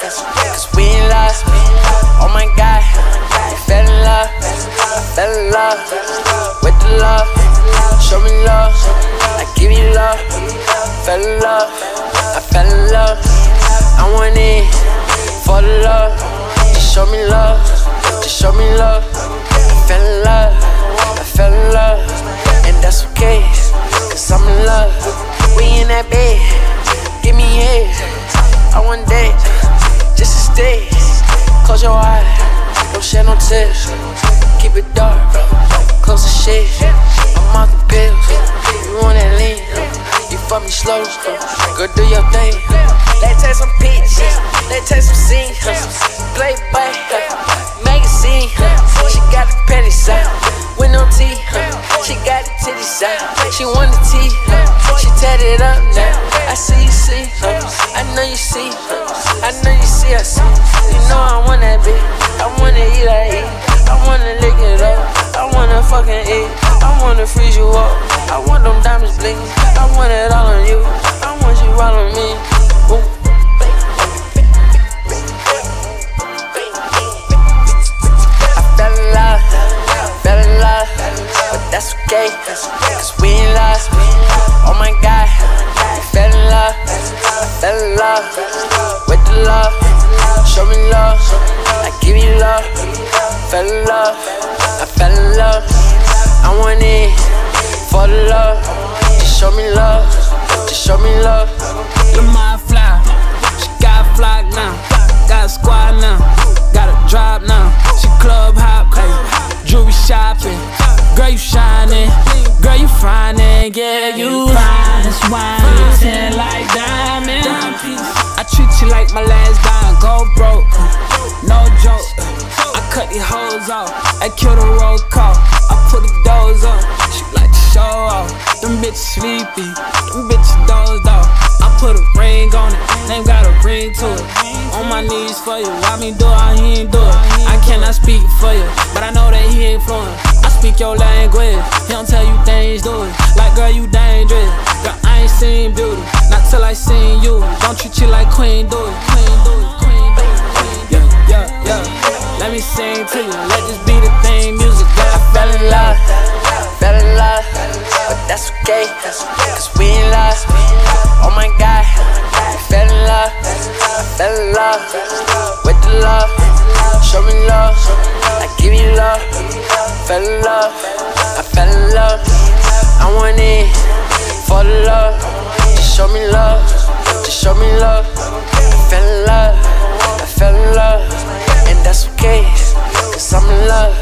Cause we in love. Oh my god. I fell in love. Fell in love. With the love. Show me love. like give me love. Fell in love. I fell in love. I want it. For the love. Just show me love. Just show me love. I fell in love. I fell in love. And that's okay. Cause I'm in love. We in that bed. Give me head. I want that. Don't shed no tears. Keep it dark, close the shade. I'm off the pills, you want that lean. You fuck me slow, go do your thing. Let's take some pictures, let's take some scenes. Playboy, magazine. She got the petty side, with no tea. She got the titty side, she want the tea. She tatted up now. I see you see, I know you see, I know you see, I see. Fell in love, with the love. Show me love, I give you love. Fell in love, I fell in love. I went in for the love. Just show me love, just show me love. Your mind fly, she got a flock now, got a squad now, got a drop now. She club hop, ay, jewelry shopping. Girl, you shining, girl, you finding, yeah, you fine as wine, you like diamond. Hoes off, I kill the roll call, I put the doors on. She like to show off, them bitches sleepy, them bitches dozed off. I put a ring on it, name got a ring to it. On my knees for you, why me do it, he ain't do it. I cannot speak for you, but I know that he ain't fluent. I speak your language, he don't tell you things, do it. Like, girl, you dangerous. Girl, I ain't seen beauty, not till I seen you. Don't treat you like queen, do it. Queen, do it, queen, do it, queen, do it. Yeah, yeah, yeah. Let me sing to you, let this be the theme music, girl. I fell in love, fell in love, but that's okay, cause we in love. Oh my god, I fell in love, fell in love, with the love. Show me love, I give you love. Fell in love, I fell in love. I went in for the love. Just show me love, just show me love. I fell in love, I fell in love, that's okay. Cause I'm in love.